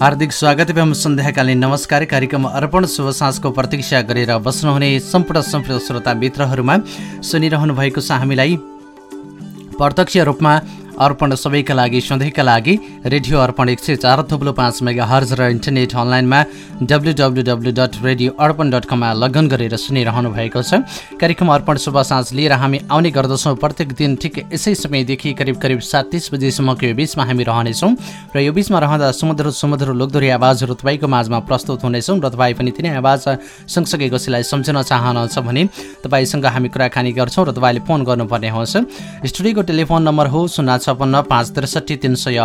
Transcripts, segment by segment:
हार्दिक स्वागत एवं सन्ध्याकालीन नमस्कार। कार्यक्रम अर्पण शुभ साँझको प्रतीक्षा गरेर बस्नुहुने सम्पूर्ण सम्पूर्ण श्रोता मित्रहरूमा सुनिरहनु भएको छ हामीलाई प्रत्यक्ष रूपमा अर्पण सबैका लागि सधैँका लागि रेडियो अर्पण एक सय चार थुप्लो पाँच मेगा हर्ज र इन्टरनेट अनलाइनमा W W W dot radio Arpan dot कममा लगन गरेर सुनिरहनु भएको छ। कार्यक्रम अर्पण शुभ साँझ लिएर हामी आउने गर्दछौँ। प्रत्येक दिन ठिक यसै समयदेखि करिब करिब सात तिस बजीसम्मको यो बिचमा हामी रहनेछौँ र यो बिचमा रहँदा समुद्र समुद्र लोकदोरी आवाजहरू तपाईँको माझमा प्रस्तुत हुनेछौँ र तपाईँ पनि तिनै आवाज सँगसँगै कसैलाई सम्झन चाहनुहुन्छ भने तपाईँसँग हामी कुराकानी गर्छौँ र तपाईँले फोन गर्नुपर्ने हुन्छ स्टुडियोको टेलिफोन नम्बर हो शून्य छपन्न पाँच त्रिसठी तिन सय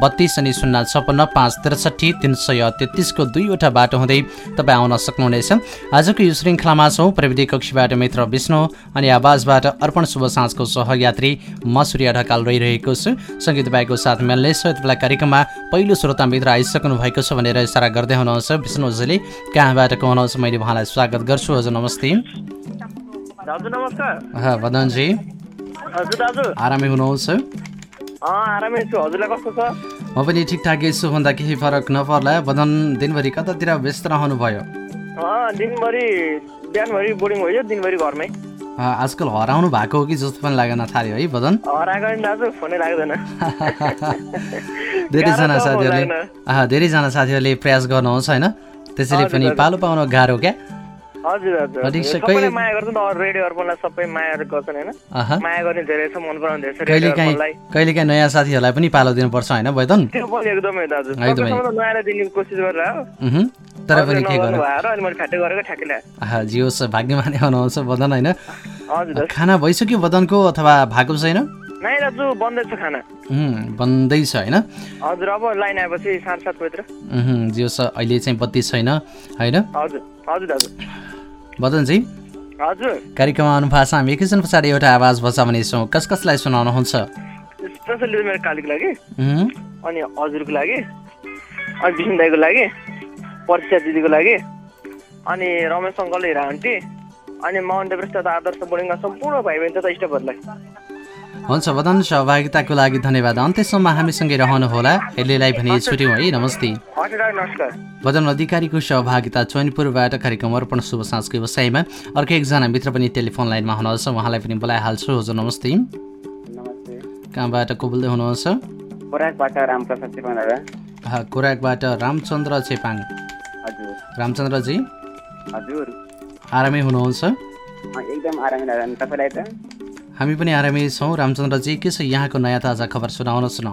बत्तिस अनि शून्य छपन्न पाँच त्रिसठी तिन सय तेत्तिसको दुईवटा बाटो हुँदै तपाईँ आउन सक्नुहुनेछ। आजको यो श्रृङ्खलामा छौँ प्रविधि कक्षीबाट मित्र विष्णु अनि आवाजबाट अर्पण शुभ साँझको सहयात्री म सूर्य ढकाल रहिरहेको छु। सँगै तपाईँको साथ मिल्नेछ यति बेला कार्यक्रममा पहिलो श्रोता मित्र आइसक्नु भएको छ भनेर इसारा गर्दै हुनुहुन्छ। विष्णुजीले कहाँबाट को हुनुहुन्छ मैले उहाँलाई स्वागत गर्छु। हजुर नमस्ते। दाजु नमस्कार। हजुर दाजु। आरामै हुनुहुन्छ? म पनि ठिकठाकै छु भन्दा केही फरक नपर्ला। वदन दिनभरि कतातिर व्यस्त रहनुभयो? आजकल हराउनु भएको हो कि जस्तो पनि लागेन थाल्यो है वदन हराएको नि दाजु फोनै लाग्दैन। धेरैजना साथीहरूले धेरैजना साथीहरूले प्रयास गर्नुहुन्छ होइन? त्यसैले पनि पालो पाउन गाह्रो क्या? हजुर हजुर ठिक छ, सबैले कहिले- माया गर्छ नि त अरू रेडियो अर्पणलाई सबै माया गर्छन् होइन? अह माया गर्ने धेरै छ मन पराउने धेरै छ रेडियो कहिलेकाहीँ अर्पणलाई कहिलेकाहीँ नयाँ साथीहरूलाई पनि पालो दिनुपर्छ होइन वेदन त्यो पनि एकदमै दाजु एकदमै। सकेसम्म त नयाँलाई दिने कोसिस गरेर हो। उहुँ, तर पनि के गर्नु? भएर मैले गरेको जे होस् भाग्यमानी होइन? खाना भइसक्यो वदनको अथवा भएको छैन? नाइ दाजु बन्दैछ खाना। उहुँ, बन्दैछ होइन? हजुर अब लाइन आएपछि साढे सात बजीतिर। उहुँ, जे होस् अहिले चाहिँ बत्ती छैन होइन? हजुर हजुर दाजु। वदनजी हजुर। कार्यक्रममा आउनुभएको हामी। एकैछिन पछाडि एउटा आवाज बचाउनेछौँ कस कसलाई सुनाउनुहुन्छ? स्पेसली मेरो कालीको लागि। अनि हजुरको लागि। अनि विष्णु दाईको लागि। पर्सिया दिदीको लागि। अनि रमेश अङ्कल हिरा आन्टी। अनि माउन्ट एभरेस्ट तथा आदर्श बोर्डिङका सम्पूर्ण भाइ बहिनी तथा इष्टहरूलाई हुन्छ वदन सहभागिताको लागि धन्यवाद। अन्त्यसम्म हामीसँगै रहनुहोला। यसलेलाई भने छुट्यौँ है नमस्ते। वदन अधिकारीको सहभागिता चैनपुरबाट कार्यक्रम अर्पण शुभ साँझको व्यवसायमा अर्को एकजना मित्र पनि टेलिफोन लाइनमा हुनुहुन्छ। उहाँलाई पनि बोलाइहाल्छु। हजुर नमस्ते। कहाँबाट को बोल्दै हुनुहुन्छ? खोराकबाट रामचन्द्र चेपाङ। हजुर। रामचन्द्रजी? आरामै हुनुहुन्छ? एकदम आरामै। तपाईँलाई त? हामी पनि आरामै छौँ। रामचन्द्रजी के छ यहाँको नयाँ ताजा खबर सुनाउनुहोस् न।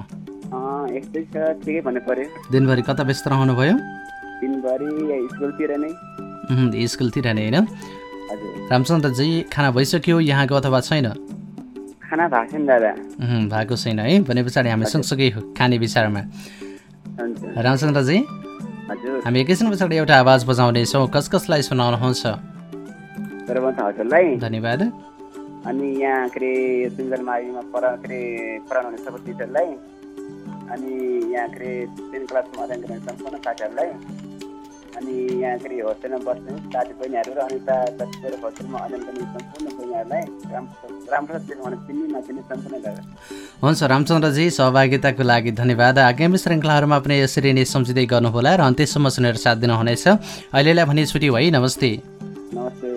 अँ, यस्तै छ ठिकै भन्नु पऱ्यो दिनभरि कता व्यस्त रहनुभयो? दिनभरि स्कुलतिर नै। स्कुलतिर नै होइन? रामचन्द्रजी खाना भइसक्यो यहाँको अथवा छैन? खाना भएको छैन दादा भएको छैन है। भने पछाडि हामी सँगसँगै खाने विचारमा। रामचन्द्रजी हामी एकैछिन पछाडि एउटा आवाज बजाउनेछौँ। कस कसलाई सुनाउनुहुन्छ? धन्यवाद। अनि यहाँ के अरे सिङ्गल माविमा पढा के अरे पढाउनु हुने सबै टिचरलाई अनि यहाँ के अरे टेन क्लासमा अध्ययन गर्ने सम्पूर्ण साथीहरूलाई अनि यहाँ के अरे होस्टेलमा बस्ने साथी बहिनीहरू र अनि तस्बिर होस्टेलमा अध्ययन गर्ने सम्पूर्ण बहिनीहरूलाई रामप्रसाद चिन्ने चिन्ने नचिन्ने सम्पूर्ण हुन्छ रामचन्द्रजी सहभागिताको लागि धन्यवाद आगामी श्रृङ्खलाहरूमा पनि यसरी नै सम्झिँदै गर्नुहोला र अन्त्यसम्म सुनेर साथ दिनुहुनेछ अहिलेलाई भने छुट्टी नमस्ते नमस्ते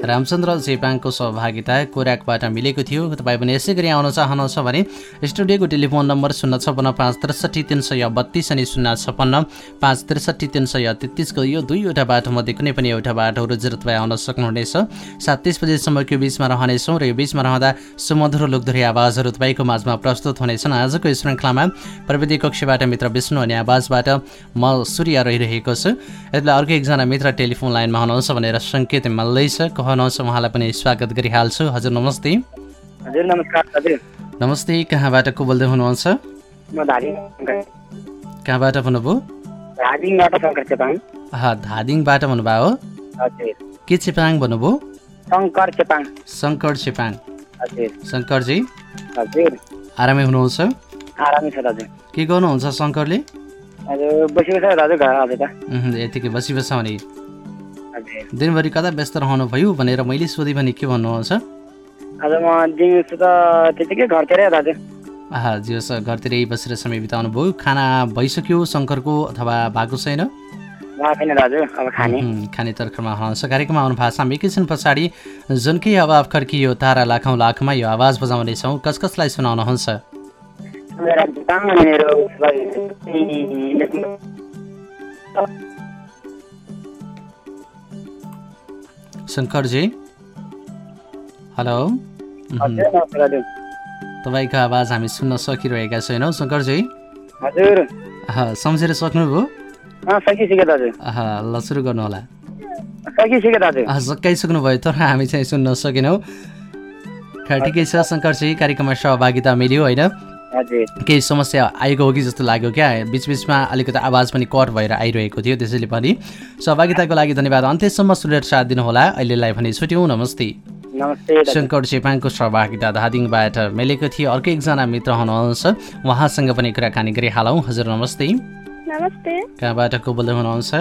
रामचन्द्र चेपाङको सहभागिता कोराकबाट मिलेको थियो। तपाईँ पनि यसै गरी आउन चाहनुहुन्छ भने स्टुडियोको टेलिफोन नम्बर शून्य छपन्न पाँच त्रिसठी तिन सय बत्तिस अनि शून्य छपन्न पाँच त्रिसठी तिन सय तेत्तिसको यो दुईवटा बाटोमध्ये कुनै पनि एउटा बाटो रोजेर तपाईँ आउन सक्नुहुनेछ। सात तिस बजीसम्मको बिचमा रहनेछौँ र यो बिचमा रहँदा सुमधुर लोकधुरी आवाजहरू तपाईँको माझमा प्रस्तुत हुनेछन्। आजको श्रृङ्खलामा प्रविधि कक्षबाट मित्र विष्णु अनि आवाजबाट म सूर्य रहिरहेको छु। यति बेला अर्को एकजना मित्र टेलिफोन लाइनमा हुनुहुन्छ भनेर सङ्केत मिल्दैछ। कहनुहुन्छ उहाँलाई पनि स्वागत गरिहाल्छु। हजुर नमस्ते। हजुर नमस्कार हजुर। नमस्ते कहाँबाट को बोल्दै हुनुहुन्छ कहाँबाट भन्नुभयो? धादिङबाट भन्नुभयो? के चेपाङ भन्नुभयो? शङ्कर चेपाङ। शङ्कर चेपाङ। हजुर। शङ्करजी? आरामै हुनुहुन्छ? आरामै छ दाजु। के गर्नुहुन्छ शङ्करले? यतिकै बसी बसाउने हजुर दिनभरि कता व्यस्त रहनुभयो भनेर मैले सोधेँ भने के भन्नुहुन्छ आज म दिउँसो त त्यतिकै घरतिरै दाजु आहा घरतिरै बसेर समय बिताउनु भयो खाना भइसक्यो शङ्करको अथवा भएको छैन खाने तर्खरमा हुनुहुन्छ कार्यक्रममा आउनु भएको छ हामी एकैछिन पछाडि जुनकै अभाव खड्कियो तारा लाखौँ लाखमा यो आवाज बजाउनेछौँ कस कसलाई सुनाउनुहुन्छ मेरो शङ्करजी हेलो। तपाईँको आवाज हामी सुन्न सकिरहेका छैनौँ शङ्करजी हजुर। सम्झेर सक्नुभयो? ल सुरु गर्नुहोला आहा, सकाइसक्नुभयो तर हामी चाहिँ सुन्न सकेनौँ। ठिकै छ शङ्करजी कार्यक्रममा सहभागिता मिल्यो होइन? केही समस्या आएको हो कि जस्तो लाग्यो क्या? बिचबिचमा अलिकति आवाज पनि कट भएर आइरहेको थियो त्यसैले पनि। सहभागिताको लागि धन्यवाद। अन्त्यसम्म सुनेर साथ दिनुहोला। अहिलेलाई भने छुट्यौँ। नमस्ते। शङ्कर चेपाङको सहभागिता धादिङबाट मिलेको थियो। अर्को एकजना मित्र हुनुहुन्छ। उहाँसँग पनि कुराकानी गरिहालौँ। हजुर नमस्ते। नमस्ते। कहाँबाट को बोल्दै हुनुहुन्छ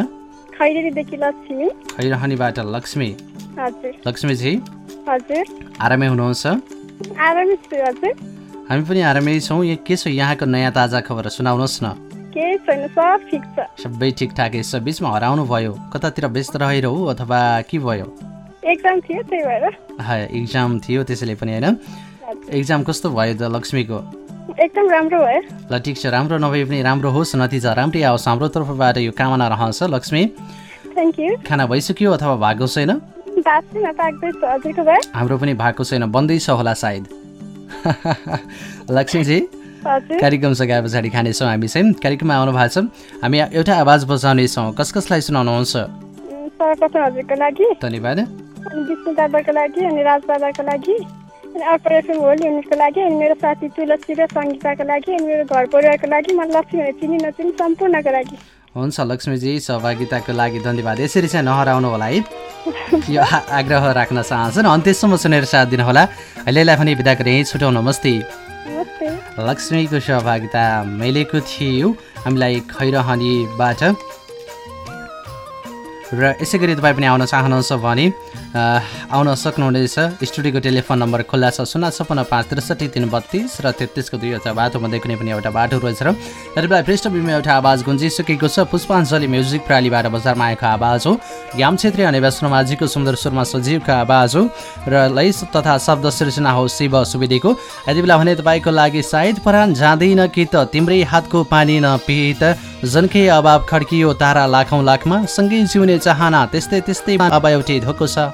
लक्ष्मी। खैरहनीबाट लक्ष्मी। हजुर। लक्ष्मीजी। हजुर। आरामै हुनुहुन्छ? आरामै छु हजुर। हामी पनि आरामै छौँ। यहाँ के छ? यहाँको नयाँ ताजा खबर सुनाउनुहोस् न। सब ठिक छ। सबै ठिकठाकै छ बिचमा हराउनु भयो। कतातिर व्यस्त रहेर हो अथवा के भयो? एक्जाम थियो त्यही भएर। हा इक्जाम थियो त्यसैले पनि होइन? इक्जाम कस्तो भयो त लक्ष्मीको? एकदम राम्रो भयो। ल ठिक छ। राम्रो नभए पनि राम्रो होस् नतिजा राम्रै आओस्। हाम्रो तर्फबाट यो कामना रहन्छ लक्ष्मी। यू खाना भइसक्यो अथवा भएको छैन? हाम्रो पनि भएको छैन। बन्दैछ होला सायद। लक्ष्मीजी कार्यक्रम सकाए पछाडि खानेछौँ हामी चाहिँ। कार्यक्रममा आउनु भएको छ। हामी एउटा आवाज बजाउनेछौँ। कस कसलाई सुनाउनुहुन्छ? सर्वप्रथम हजुरको लागि? धन्यवाद। अनि विष्णु दादाको लागि अनि राज दादाको लागि अनि अर्को एफएम होल युनिटको लागि अनि मेरो साथी तुलसी र सङ्गीताको लागि अनि मेरो घर परिवारको लागि मलाई लक्ष्मी चिनी नचिनी सम्पूर्णको लागि। हुन्छ लक्ष्मीजी सहभागिताको लागि धन्यवाद। यसरी चाहिँ नहराउनु होला है। यो आग्रह राख्न चाहन्छन्। अन्त्यसम्म सुनेर साथ दिनुहोला। अहिलेलाई पनि बिदा गरे छुट्याउ नमस्ते। लक्ष्मीको सहभागिता मिलेको थियो हामीलाई खैरहनीबाट। र यसै गरी तपाईँ पनि आउन चाहनुहुन्छ भने आउन सक्नुहुनेछ। स्टुडियोको टेलिफोन नम्बर खुल्ला छ शून्य छपन्न पाँच त्रिसठी तिन बत्तिस र तेत्तिसको दुई हजार बाटोमध्ये कुनै पनि एउटा बाटो रहेछ र यति पृष्ठभूमिमा एउटा आवाज गुन्जिसकेको छ। पुष्पाञ्जली म्युजिक प्रालीबाट बजारमा आएको आवाज हो। ज्ञाम छेत्री अनि वैष्णवमाझीको सुन्दर स्वरमा सजीवको आवाज हो र लय तथा शब्द सृजना हो शिव सुवेदीको। यति बेला भने तपाईँको लागि सायद परान जाँदैन कि त तिम्रै हातको पानी नपिए त जनकै अभाव खड्कियो तारा लाखौँ लाखमा सँगै जिउने चाहना त्यस्तै त्यस्तै अब एउटै धोको छ।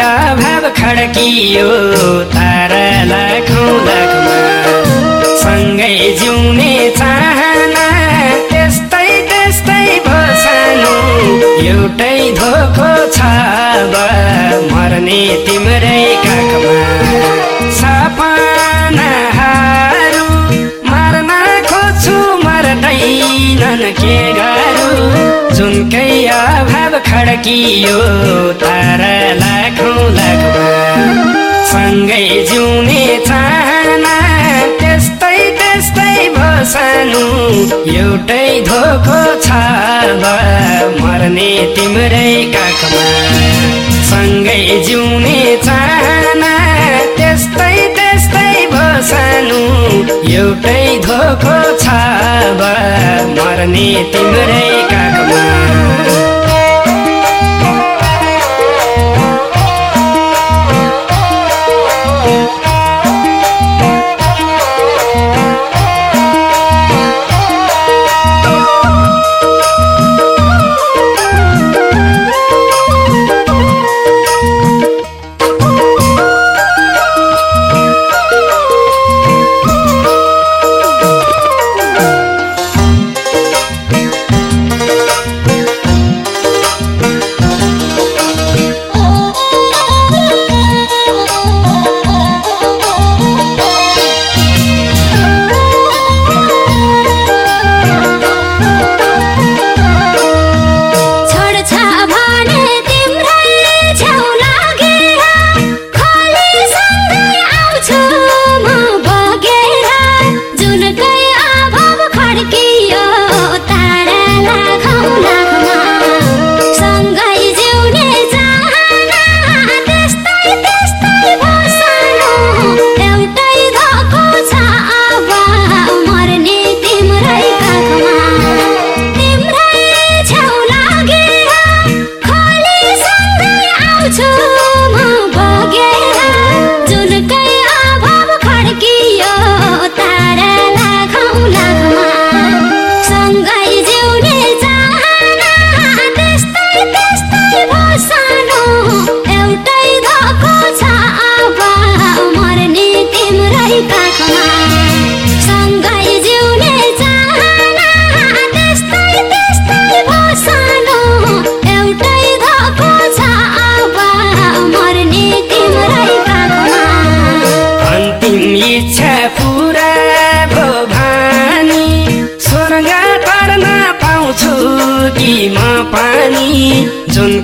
अभाव खड्कियो तारा लाखौँ लाखमा सँगै जिउने चाहना त्यस्तै त्यस्तै भसानु एउटै धोको छ मर्ने तिम्रै काखमा। सपनाहरू मर्न खोज्छु मर्दैनन् के गरौँ। जुनकै अभाव खड्कियो तारा लाखौँ लाखमा सँगै जिउने चाहना त्यस्तै त्यस्तै भसानु एउटै धोको छ मर्ने तिम्रै काखमा। सँगै जिउने चाहना एउटै धोको छ मर्ने तिम्रै काखमा।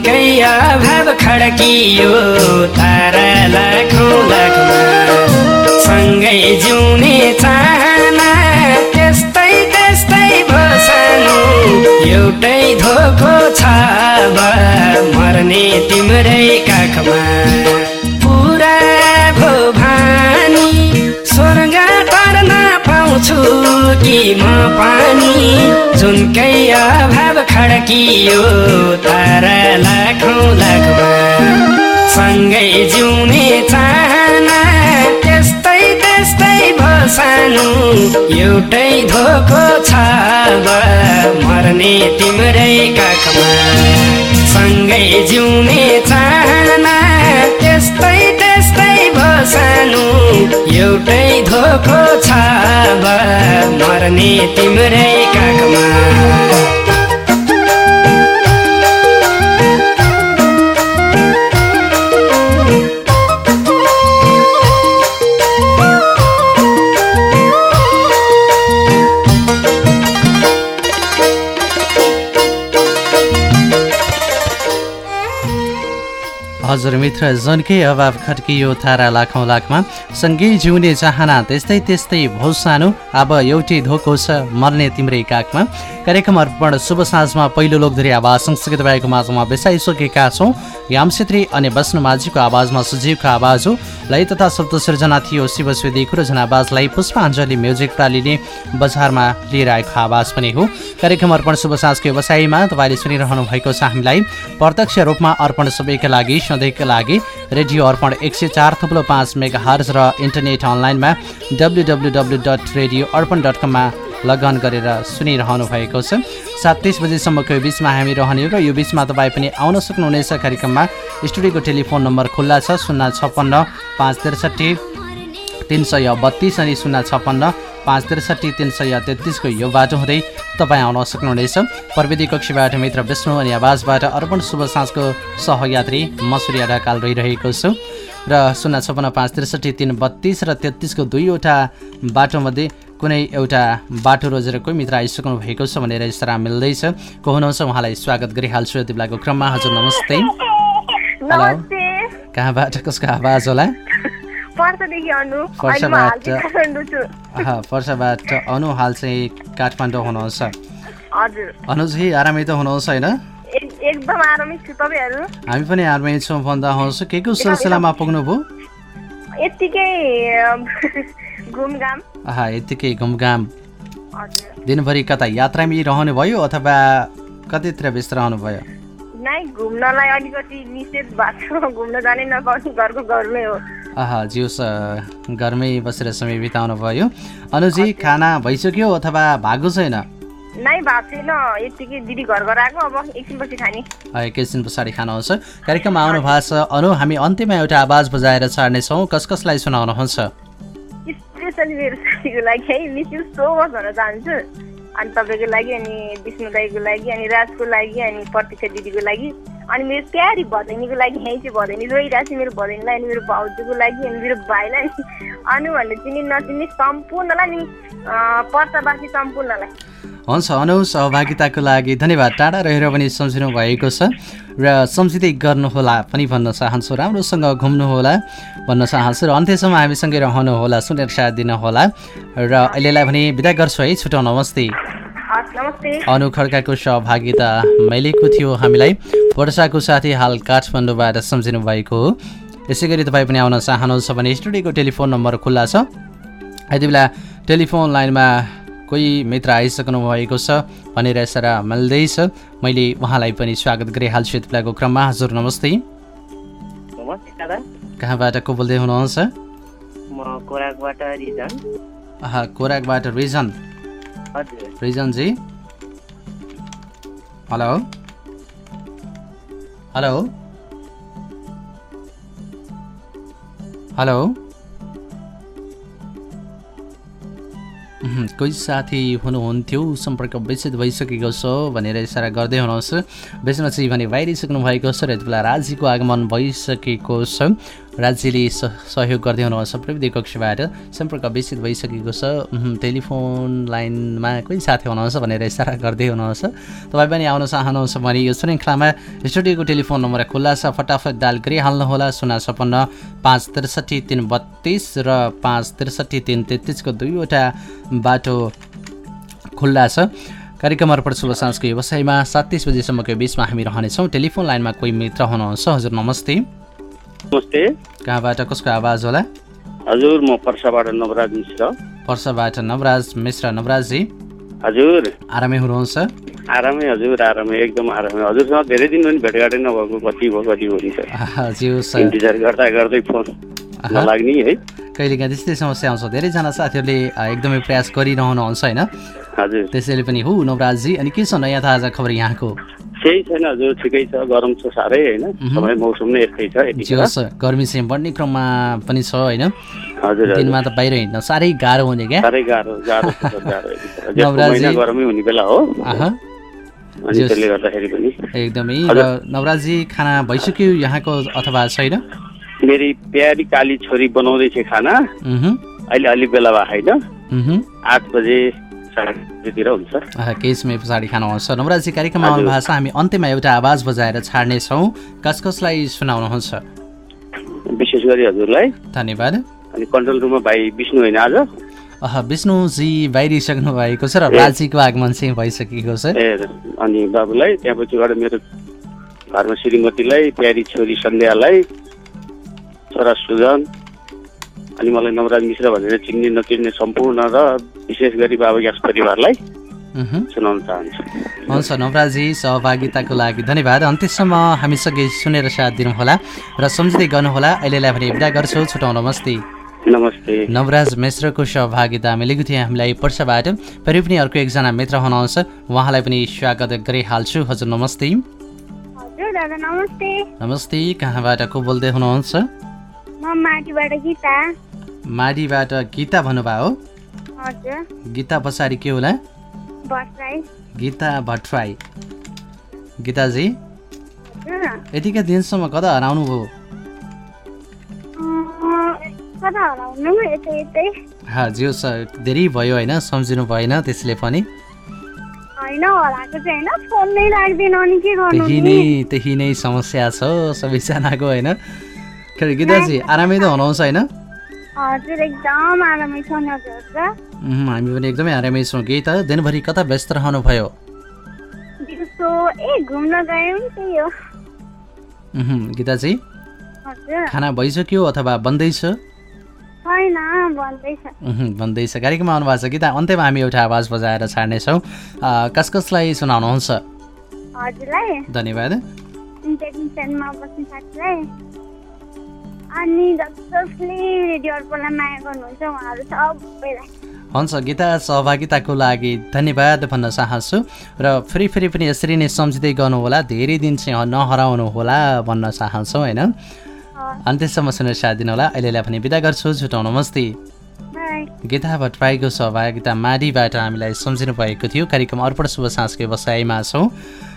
जुनकै अभाव खड्कियो तारा लाखौँ लाखमा सँगै जिउने चाहना त्यस्तै त्यस्तै भसानु एउटै धोको छ मर्ने तिम्रै काखमा। पुरा भो भानी स्वर्ग तर्न पाउँछु कि म पानी? जुनकै अभाव खड्कियो तारा लाखौँ लाखमा सँगै जिउने चाहना त्यस्तै त्यस्तै भसानु। एउटै धोको छ मर्ने तिम्रै काखमा सँगै जिउने चाहना त्यस्तै त्यस्तै भसानु। एउटै धोको छ मर्ने तिम्रै काखमा हजुर मित्र जनकै अभाव खड्कियो तारा लाखौँ लाखमा। सँगै जिउने चाहना त्यस्तै त्यस्तै भौ सानो अब एउटै धोको छ मर्ने तिम्रै काखमा। कार्यक्रम अर्पण शुभ साँझमा पहिलो लोकधरी आवाज सँगसँगै तपाईँको माझमा बेसाइसकेका छौँ। याम छेत्री अनि वैष्णु माझीको आवाजमा सुजीवको आवाज हो। लय तथा शब्द सृजना थियो शिव रचना आवाजलाई पुष्पाञ्जली म्युजिक प्रालीले बजारमा लिएर आएको आवाज पनि हो। कार्यक्रम अर्पण शुभ साँझको व्यवसायमा तपाईँले सुनिरहनु भएको छ हामीलाई। प्रत्यक्ष रूपमा अर्पण सबैका लागि सधैँका लागि रेडियो अर्पण एक सय चार थुप्रो पाँच मेगा हर्ज र इन्टरनेट अनलाइनमा W W W dot radio Arpan dot कममा लगन गरेर सुनिरहनु भएको छ। सात तिस बजीसम्मको यो बिचमा हामी रहने र यो बिचमा तपाईँ पनि आउन सक्नुहुनेछ। कार्यक्रममा स्टुडियोको टेलिफोन नम्बर खुल्ला छ शून्य छप्पन्न पाँच त्रिसठी तिन सय बत्तिस अनि शून्य छप्पन्न पाँच त्रिसठी तिन सय तेत्तिसको यो बाटो हुँदै तपाईँ आउन सक्नुहुनेछ। प्रविधि कक्षीबाट मित्र विष्णु अनि आवाजबाट अर्पण शुभ साँझको सहयात्री म रहिरहेको छु। र शून्य छप्पन्न पाँच त्रिसठी तिन बत्तिस र तेत्तिसको दुईवटा बाटोमध्ये कुनै एउटा बाटो रोजेर कोही मित्र आइसक्नु भएको छ भनेर इसारा मिल्दैछ। को हुनुहुन्छ? उहाँलाई स्वागत गरिहाल्छु यति बेलाको क्रममा। हजुर नमस्ते। नमस्ते। कहाँबाट? कसको आवाज होला? पर्साबाट- हाल अनु हाल चाहिँ काठमाडौँ हुनुहुन्छ। अनुजी आरामै त हुनुहुन्छ होइन? एक- एकदम आरामै छु। तपाईँहरू? हामी पनि आरामै छौँ भन्दा हुनुहुन्छ। के को सिलसिलामा पुग्नुभयो? यत्तिकै आहा यतिकै घुमघाम दिनभरि कता यात्रामै रहनुभयो अथवा कतैतिर व्यस्त रहनुभयो घुम्नलाई अलिकति निषेध भएको घुम्न जानै नपाउने घरको घरमै हो। घरमै बसेर समय बिताउनु भयो। अनुजी खाना भइसक्यो अथवा भएको छैन? नै भएको छैन। यतिकै दिदी घर घर आएको। अब एकछिनपछि खाने। एकैछिन पछाडि खानुहुन्छ कार्यक्रममा आउनु भएको छ। अनु हामी अन्त्यमा एउटा आवाज बजाएर छाड्नेछौँ। कस कसलाई सुनाउनुहुन्छ? स्पेसली मेरो साथीको लागि है मिस यु सो मच भन्न चाहन्छु अनि तपाईँको लागि अनि विष्णु दाईको लागि अनि राजको लागि अनि प्रतीक्षा दिदीको लागि अनि मेरो प्यारी भदैनीको लागि यहीँ चाहिँ भदैनी रोइरहेको छ मेरो भदैनीलाई अनि मेरो भाउजूको लागि अनि मेरो भाइलाई अनि अनु भन्ने चिनी नचिन्ने सम्पूर्णलाई अनि अँ, पर्सावासी सम्पूर्णलाई हुन्छ अनु सहभागिताको लागि धन्यवाद टाढा रहेर पनि सम्झिनु भएको छ र सम्झिँदै गर्नुहोला पनि भन्न चाहन्छु राम्रोसँग घुम्नुहोला भन्न चाहन्छु र अन्त्यसम्म हामीसँगै रहनुहोला सुनेर साथ दिनुहोला र अहिलेलाई भने बिदा गर्छु है छुट्याउ नमस्ते। अनु खड्काको सहभागिता मिलेको थियो हामीलाई। वर्षाको साथी हाल काठमाडौँबाट सम्झिनु भएको हो। यसै गरी तपाईँ पनि आउन चाहनुहुन्छ भने स्टुडियोको टेलिफोन नम्बर खुल्ला छ। यति बेला टेलिफोन लाइनमा कोही मित्र आइसक्नु भएको छ भनेर यसरा मिल्दैछ। मैले उहाँलाई पनि स्वागत गरिहाल्छु यति बेलाको क्रममा। हजुर नमस्ते। कहाँबाट को बोल्दै हुनुहुन्छ? म कोराकबाट रिजन। कोराकबाट रिजन। रिजनजी? हेलो? हेलो? हेलो? कोही साथी हुनुहुन्थ्यो सम्पर्क विच्छेद भइसकेको छ भनेर इसारा गर्दै हुनुहुन्छ बेच्नजी भने बाहिरिसक्नु भएको छ र यति बेला राज्यको आगमन भइसकेको छ। राज्यले सहयोग गर्दै हुनुहुन्छ प्रविधि कक्षबाट। सम्पर्क विच्छेद भइसकेको छ। टेलिफोन लाइनमा कोही साथी हुनुहुन्छ भनेर इसारा गर्दै हुनुहुन्छ। तपाईँ पनि आउन चाहनुहुन्छ भने यो श्रृङ्खलामा स्टुडियोको टेलिफोन नम्बर खुल्ला छ। फटाफट डायल गरिहाल्नुहोला। शून्य छपन्न पाँच त्रिसठी तिन बत्तिस र पाँच त्रिसठी तिन तेत्तिसको दुईवटा बाटो खुल्ला छ। कार्यक्रम अर्पण शुभ साँझको व्यवसायमा सात तिस बजीसम्मको बिचमा हामी रहनेछौँ। टेलिफोन लाइनमा कोही मित्र हुनुहुन्छ? हजुर नमस्ते। नमस्ते। कहाँबाट कसको आवाज होला? हजुर म पर्साबाट नवराज मिश्र। पर्साबाट नवराज मिश्र नवराजजी। हजुर। आरामै हुनुहुन्छ? आरामै हजुर आरामै एकदम आरामै। हजुरसँग धेरै दिन पनि भेटघाटै नभएको कति भयो कति हुन्छ इन्तजार गर्दा गर्दै फोन नलाग्ने है। कहिलेकाहीँ त्यस्तै समस्या आउँछ। धेरैजना साथीहरूले एकदमै प्रयास गरिरहनुहुन्छ होइन? हजुर। त्यसैले पनि हु नवराजजी अनि के छ नयाँ ताजा खबर यहाँको? केही छैन हजुर ठिकै छ गरम छ साह्रै होइन? समय मौसम नै यस्तै छ जियोस् गर्मी चाहिँ बढ्ने क्रममा पनि छ होइन? हजुर दिनमा त बाहिर हिँड्न साह्रै गाह्रो हुने क्या? साह्रै गाह्रो गाह्रो गाह्रो नवराजी। गरमै हुने बेला हो। आहा अनि त्यसले गर्दाखेरि पनि। एकदमै। र नवराजजी खाना भइसक्यो यहाँको अथवा छैन? मेरी प्यारी काली छोरी बनाउँदैछ खाना। अहिले अलिक बेला भएको होइन। आठ बजे साढे आठ बजेतिर हुन्छ। केही समय पछाडि खानु आउँछ। नवराजजी कार्यक्रममा। आउनु भएको छ हामी अन्त्यमा एउटा आवाज बजाएर छाड्नेछौँ। कस कसलाई सुनाउनुहुन्छ? विशेष गरी हजुरलाई। धन्यवाद। अनि कन्ट्रोल रुममा भाइ विष्णु होइन आज? विष्णुजी बाहिरिसक्नु भएको छ र ए। राजीको आगमन चाहिँ भइसकेको छ। अनि बाबुलाई त्यहाँपछिबाट मेरो घरमा श्रीमतीलाई प्यारी छोरी सन्ध्यालाई छोरा सुजन अनि मलाई नवराज मिश्र भनेर चिन्ने नचिन्ने सम्पूर्ण र विशेष गरी बाबा ग्यास परिवारलाई। सुनाउन चाहन्छु हुन्छ नवराजी सहभागिताको लागि धन्यवाद अन्त्यसम्म हामीसँगै सुनेर साथ दिनुहोला र सम्झिँदै गर्नुहोला अहिलेलाई भने बिदा गर्छु छुटाउ नमस्ते नमस्ते नवराज मिश्रको सहभागिता मिलेको थियो हामीलाई पर्साबाट फेरि पनि अर्को एकजना मित्र हुनुहुन्छ उहाँलाई पनि स्वागत गरिहाल्छु हजुर नमस्ते नमस्ते नमस्ते कहाँबाट को बोल्दै हुनुहुन्छ माडीबाट गीता भन्नुभयो हो? गीता पछाडि के होला? गीता भट्टराई। गीताजी? यतिका दिनसम्म कता हराउनु भयो? हजुर सर धेरै भयो होइन सम्झिनु भएन त्यसले पनि। त्यही नै? त्यही नै समस्या छ सबैजनाको होइन। गीताजी आरामै त हुनुहुन्छ होइन? हजुर एकदम आरामै छ हामी पनि एकदमै आरामै छौँ गीता दिनभरि कता व्यस्त रहनुभयो? दिउँसो ए घुम्न गयौँ त्यही हो। गीताजी? खाना भइसक्यो अथवा बन्दैछ? भन्दैछ कार्यक्रममा आउनुभएको छ। गीता अन्त्यमा हामी एउटा आवाज बजाएर छाड्नेछौँ। कस कसलाई सुनाउनुहुन्छ? धन्यवाद। अनि जस जसले रेडियो अर्पणलाई माया गर्नुहुन्छ उहाँहरू सबैलाई। हुन्छ गीता सहभागिताको लागि धन्यवाद भन्न चाहन्छु। र फेरि फेरि पनि यसरी नै सम्झिँदै गर्नुहोला धेरै दिन चाहिँ नहराउनु होला भन्न चाहन्छौँ होइन? अन्त्यसम्म सुनेर साथ दिनुहोला अहिलेलाई पनि बिदा गर्छु। छुटाउँ नमस्ते। गीता भट्टराईको सहभागिता माडीबाट हामीलाई सम्झिनु भएको थियो। कार्यक्रम अर्पण शुभ साँझको व्यवसायमा छौँ।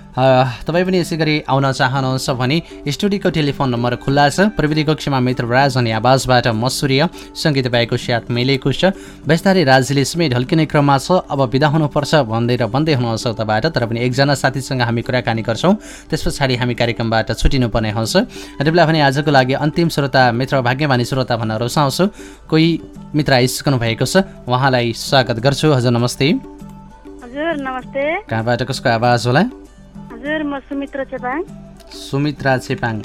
तपाईँ पनि यसै गरी आउन चाहनुहुन्छ भने स्टुडियोको टेलिफोन नम्बर खुल्ला छ। प्रविधि कक्षमा मित्र राज अनि आवाजबाट म सूर्य। सङ्गीत बाईको साथ मिलेको छ। बेस्तारी राजले समय ढल्किने क्रममा छ। अब बिदा हुनुपर्छ भन्दै र भन्दै हुनुहुन्छ उताबाट तर पनि एकजना साथीसँग हामी कुराकानी गर्छौँ। त्यस पछाडि हामी कार्यक्रमबाट छुटिनुपर्ने हुन्छ। बेला भने आजको लागि अन्तिम श्रोता मित्र भाग्यमानी श्रोता भन्न रुचाउँछु। कोही मित्र आइसक्नु भएको छ उहाँलाई स्वागत गर्छु। हजुर नमस्ते। हजुर नमस्ते। कहाँबाट कसको आवाज होला? हजुर म सुमित्र चेपाङ। सुमित्रा चेपाङ।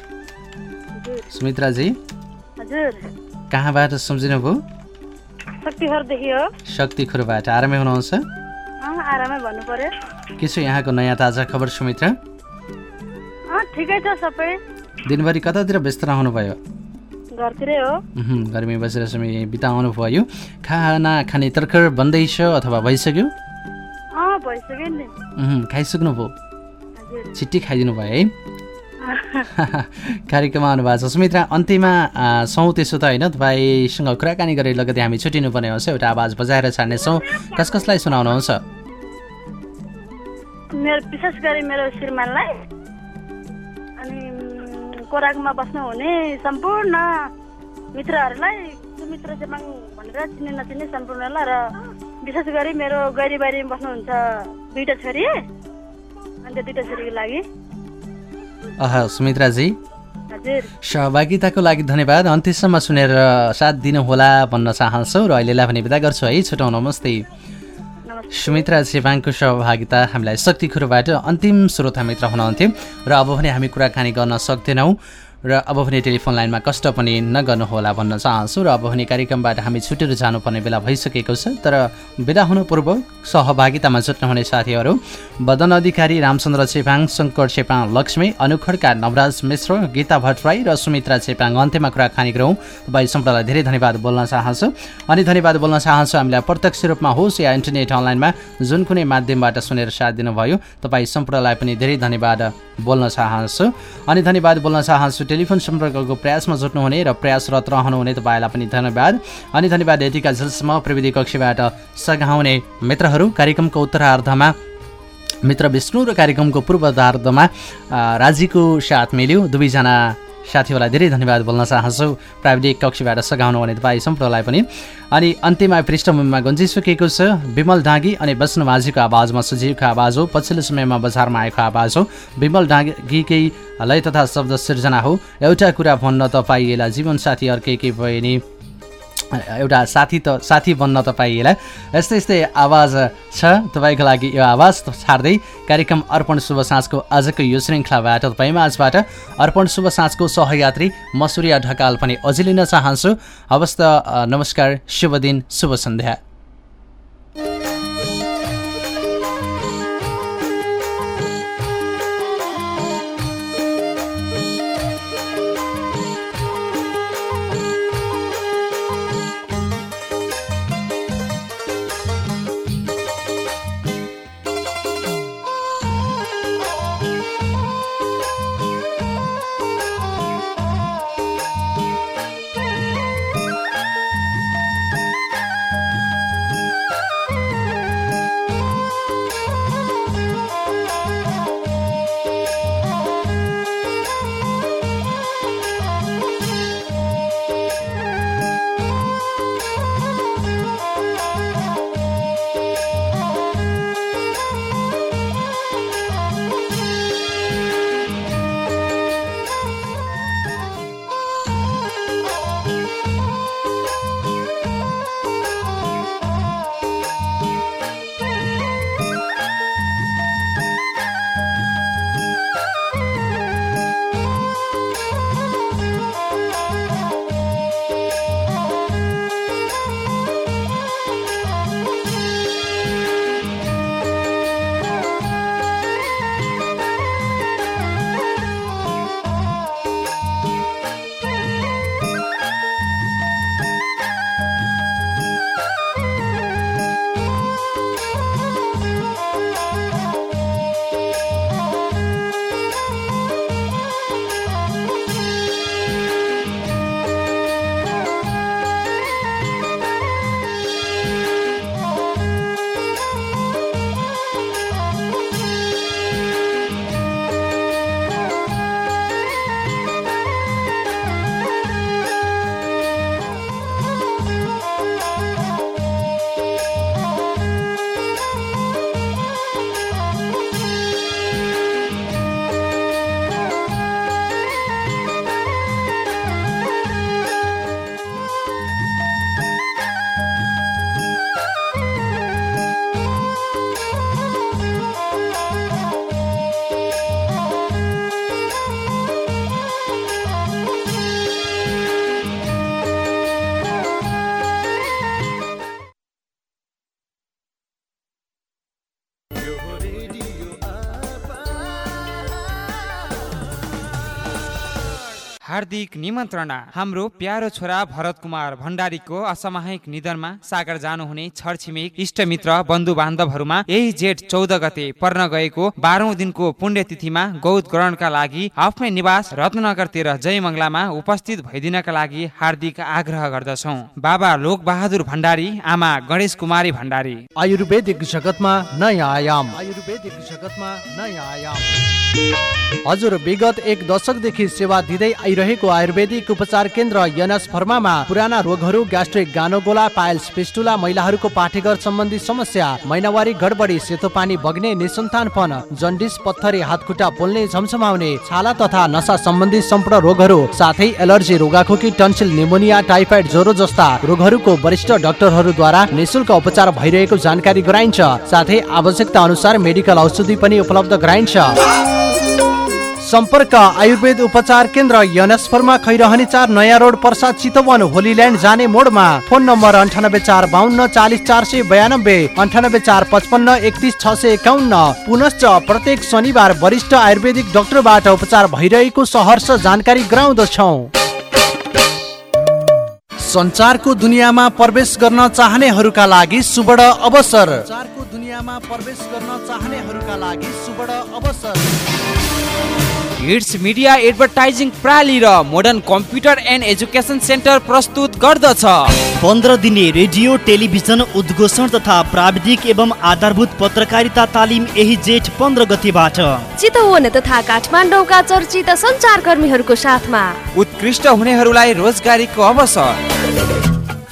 सुमित्राजी? हजुर। कहाँबाट सम्झिनुभयो शक्तिखरदेखि हो। शक्ति खुरबाट आरामै हुनुहुन्छ? आरामै भन्नु पर्यो। के छ यहाँको नयाँ ताजा खबर सुमित्रा? ठिकै छ सबै। दिनभरि कतातिर व्यस्त रहनुभयो? घरतिरै हो। घरमै बसेर समय बिताउनु भयो। खाना खाने तर्खर बन्दैछ अथवा भइसक्यो? भइसक्यो नि। खाइसक्नुभयो? छिट्टी खाइदिनु भयो है। कार्यक्रममा आउनुभएको छ। सुमित्रा अन्त्यमा छौँ त्यसो त होइन तपाईँसँग कुराकानी गरेर लगतै हामी छुट्टिनुपर्ने हुन्छ एउटा आवाज बजाएर छाड्नेछौँ कस कसलाई सुनाउनुहुन्छ? मेरो विशेष गरी मेरो श्रीमानलाई अनि कोराकमा बस्नुहुने सम्पूर्ण मित्रहरूलाई सुमित्र चेपाङ भनेर चिने नचिने सम्पूर्णलाई र विशेष गरी मेरो गैरीबारीमा बस्नुहुन्छ दुईवटा छोरी। दुईवटा छोरीको लागि। सुमित्राजी। सहभागिताको लागि धन्यवाद। अन्त्यसम्म सुनेर साथ दिनुहोला भन्न चाहन्छौ र अहिलेलाई भने बिदा गर्छु है। छुटाउ नमस्ते। सुमित्रा चेपाङको सहभागिता हामीलाई शक्तिखुरबाट अन्तिम श्रोता मित्र हुनुहुन्थ्यो। र अब भने हामी कुराकानी गर्न सक्दैनौँ। र अब भने टेलिफोन लाइनमा कष्ट पनि नगर्नुहोला भन्न चाहन्छु र अब भने कार्यक्रमबाट हामी छुटेर जानुपर्ने बेला भइसकेको छ। तर बिदा हुनु पूर्व सहभागितामा जुट्नुहुने साथीहरू बदन अधिकारी रामचन्द्र चेपाङ शङ्कर चेपाङ लक्ष्मी अनुखडका नवराज मिश्र गीता भट्टराई र सुमित्रा चेपाङ अन्त्यमा कुराकानी गरौँ। तपाईँ सम्पूर्णलाई धेरै धन्यवाद बोल्न चाहन्छु। अनि धन्यवाद बोल्न चाहन्छु हामीलाई प्रत्यक्ष रूपमा होस् या इन्टरनेट अनलाइनमा जुन कुनै माध्यमबाट सुनेर साथ दिनुभयो तपाईँ सम्पूर्णलाई पनि धेरै धन्यवाद बोल्न चाहन्छु। अनि धन्यवाद बोल्न चाहन्छु टेलिफोन सम्पर्कको प्रयासमा जुट्नुहुने र प्रयासरत रहनुहुने तपाईँलाई पनि धन्यवाद। अनि धन्यवाद यतिका जेलसम्म प्रविधि कक्षीबाट सघाउने मित्रहरू। कार्यक्रमको उत्तरार्धमा मित्र विष्णु र कार्यक्रमको पूर्वार्धमा राजीको साथ मिल्यो। दुवैजना साथीहरूलाई धेरै धन्यवाद बोल्न चाहन्छु। प्राविधिक कक्षीबाट सघाउनु भने तपाईँ सम्पूर्णलाई पनि। अनि अन्त्यमा पृष्ठभूमिमा गुन्जिसकेको छ विमल डाँगी अनि वैष्णव आवाजमा सजीवको आवाज हो पछिल्लो समयमा बजारमा आएको आवाज हो। विमल डाँगीकै लय तथा शब्द सिर्जना हो। एउटा कुरा भन्न तपाईँलाई जीवनसाथी अर्कै भए नि? एउटा साथी त साथी बन्न तपाईँलाई। यस्तै यस्तै आवाज छ तपाईँको लागि यो आवाज। छाड्दै कार्यक्रम अर्पण शुभ साँझको आजको यो श्रृङ्खलाबाट तपाईँ माझबाट अर्पण शुभ साँझको सहयात्री म ढकाल पनि अझै लिन चाहन्छु। हवस् त नमस्कार शुभ दिन शुभ सन्ध्या। हार्दिक निमन्त्रणा। हाम्रो प्यारो छोरा भरत कुमार भण्डारीको असामयिक निधनमा सागर जानुहुने छरछिमेक इष्टमित्र बन्धु बान्धवहरूमा यही जेठ चौध गते पर्न गएको बाह्रौं दिनको पुण्यतिथिमा गौत ग्रहणका लागि आफ्नै निवास रत्नगर तेह्र जयमङ्गलामा उपस्थित भइदिनका लागि हार्दिक आग्रह गर्दछौ। बाबा लोक बहादुर भण्डारी आमा गणेश कुमारी भण्डारी। आयुर्वेदिक जगतमा नयाँ आयाम आयुर्वेदिक जगतमा नयाँ आयाम हजुर विगत एक दशकदेखि सेवा दिँदै आइरहेको आयुर्वेदिक उपचार केन्द्र यनस फर्मामा पुराना रोगहरू ग्यास्ट्रिक गानोगोला पाइल्स पिस्टुला महिलाहरूको पाठेघर सम्बन्धी समस्या महिनावारी गडबडी सेतो पानी बग्ने निसन्तानपन जन्डिस पत्थरी हातखुट्टा पोल्ने झमझमाउने छाला तथा नसा सम्बन्धी सम्पूर्ण रोगहरू साथै एलर्जी रोगाखोकी टन्सिल निमोनिया टाइफाइड ज्वरो जस्ता रोगहरूको वरिष्ठ डाक्टरहरूद्वारा निशुल्क उपचार भइरहेको जानकारी गराइन्छ। साथै आवश्यकता अनुसार मेडिकल औषधि पनि उपलब्ध गराइन्छ। सम्पर्क आयुर्वेद उपचार केन्द्र यनस्फरमा खैरहनी चार नयाँ रोड पर्सा चितवन होलील्यान्ड जाने मोडमा। फोन नम्बर अन्ठानब्बे चार बाहन्न चालिस चार सय बयानब्बे अन्ठानब्बे चार पचपन्न एकतिस छ सय एकाउन्न। पुनश्च प्रत्येक शनिबार वरिष्ठ आयुर्वेदिक डाक्टरबाट उपचार भइरहेको सहर्ष जानकारी गराउँदछौ। सञ्चारको दुनियाँमा प्रवेश गर्न चाहनेहरूका लागि सुवर्ण अवसर। दुनियाँमा प्रवेश गर्न चाहनेहरूका लागि सुवर्ण अवसर। हिट्स मिडिया एडभर्टाइजिङ प्राली र modern computer and education centre प्रस्तुत गर्दछ। पन्ध्र दिने रेडियो टेलिभिजन उद्घोषण तथा प्राविधिक एवं आधारभूत पत्रकारिता तालिम यही जेठ पन्ध्र गतिबाट। चितवन तथा काठमाडौँका चर्चित सञ्चारकर्मीहरूको साथमा। उत्कृष्ट हुनेहरूलाई रोजगारीको अवसर।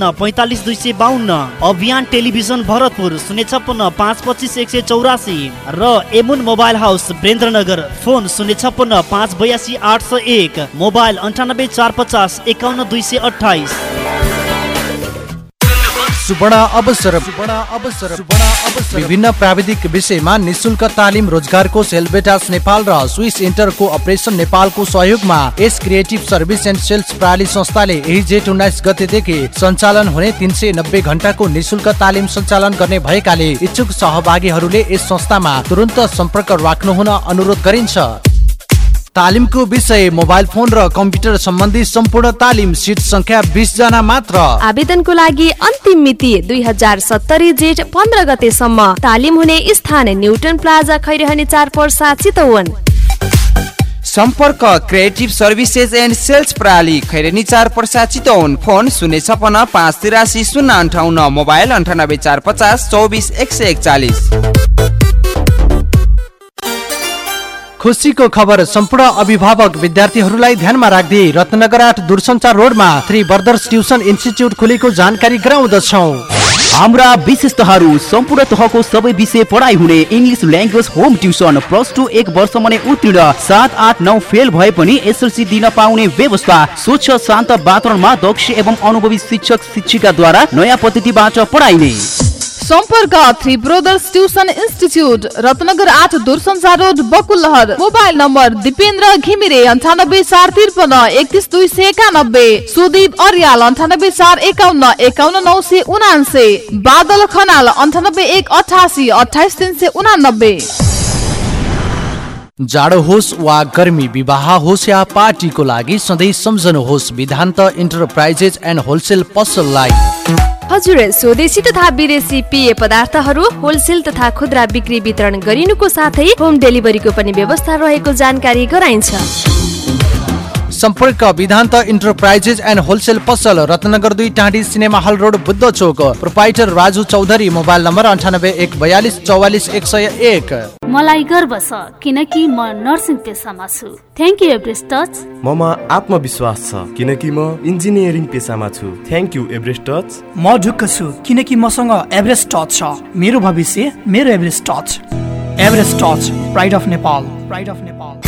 पैँतालिस दुई सय बाहन्न अभियान टेलिभिजन भरतपुर शून्य छप्पन्न पाँच पच्चिस एक सय चौरासी। र एमुन मोबाइल हाउस बेन्द्रनगर फोन शून्य छप्पन्न पाँच बयासी आठ सय एक। मोबाइल अन्ठानब्बे चार पचास एकाउन्न दुई सय अठाइस सुवर्ण अवसर। विभिन्न प्राविधिक विषयमा निशुल्क तालिम रोजगारको सेलबेटास नेपाल र स्विस इन्टरको अपरेसन नेपालको सहयोगमा S creative service and sales प्रणाली संस्थाले यही जेठ उन्नाइस गतेदेखि सञ्चालन हुने तिन सय नब्बे घण्टाको निशुल्क तालिम सञ्चालन गर्ने भएकाले इच्छुक सहभागीहरूले यस संस्थामा तुरन्त सम्पर्क राख्नु हुन अनुरोध गरिन्छ। तालिमको विषय मोबाइल फोन र कम्प्युटर सम्बन्धी सम्पूर्ण तालिम सिट संख्या बिस जना मात्र। आवेदनको लागि अन्तिम मिति दुई हजार सत्तरी जेठ पन्ध्र गतेसम्म। तालिम हुने स्थान न्युटन प्लाजा खैरहने चार पर्सा चितवन। सम्पर्क क्रिएटिभ सर्भिसेज एन्ड सेल्स प्रणाली खैरेनी चार पर्सा चितवन। फोन शून्य छपन्न पाँच तिरासी शून्य अन्ठाउन्न मोबाइल अन्ठानब्बे चार पचास चौबिस एक सय एकचालिस। खुसीको खबर सम्पूर्ण अभिभावक विद्यार्थीहरूलाई ध्यानमा राख्दै रत्नगर आठ दूरसञ्चार रोडमा थ्री ब्रदर्स ट्युसन इन्स्टिच्युट खुलेको जानकारी गराउँदछौ। हाम्रा विशेषताहरू सम्पूर्ण तहको सबै विषय पढाइ हुने English language home tuition plus two एक वर्षमा नै उत्तीर्ण सात आठ नौ फेल भए पनि एसएलसी दिन पाउने व्यवस्था स्वच्छ शान्त वातावरणमा दक्ष एवं अनुभवी शिक्षक शिक्षिकाद्वारा नयाँ पद्धतिबाट पढाइने। सम्पर्क three brothers tuition institute Ratnagar आठ दूरसञ्चार road Bakulhar. Mobile number Dipendra Ghimire अन्ठानब्बे चार त्रिपन्न एकतिस दुई सय एकानब्बे। सुदीप अर्याल अन्ठानब्बे चार एकाउन्न एकाउन्न नौ सय उनान्से। बादल खनाल अन्ठानब्बे एक अठासी अठाइस तिन सय उनानब्बे। जाडो होस् वा गर्मी विवाह होस् या पार्टीको लागि सधैँ सम्झनुहोस् विधान्त इन्टरप्राइजेस एन्ड होलसेल पसललाई हजुर स्वदेशी तथा विदेशी पेय पदार्थहरू होलसेल तथा खुद्रा बिक्री वितरण गरिनुको साथै होम डेलिभरीको पनि व्यवस्था रहेको जानकारी गराइन्छ। सम्पर्क विधान्त इन्टरप्राइजेस एन्ड होलसेल पसल रत्नगर दुई टाँडी cinema hall road Buddha Chowk. Proprietor Raju Chaudhary mobile number अन्ठानब्बे एक बयालिस चौवालिस एक सय एक। मलाई गर्व छ किनकि म नर्सिङ पेसामा छु थ्याङ्क यू एभरेस्ट टच ममा आत्मविश्वास छ किनकि म इन्जिनियरिङ पेसामा छु। थ्याङ्क यू एभरेस्ट टच म ढुक्क छु किनकि मसँग एभरेस्ट टच छ। मेरो भविष्य मेरो Everest touch Everest touch pride of Nepal pride of Nepal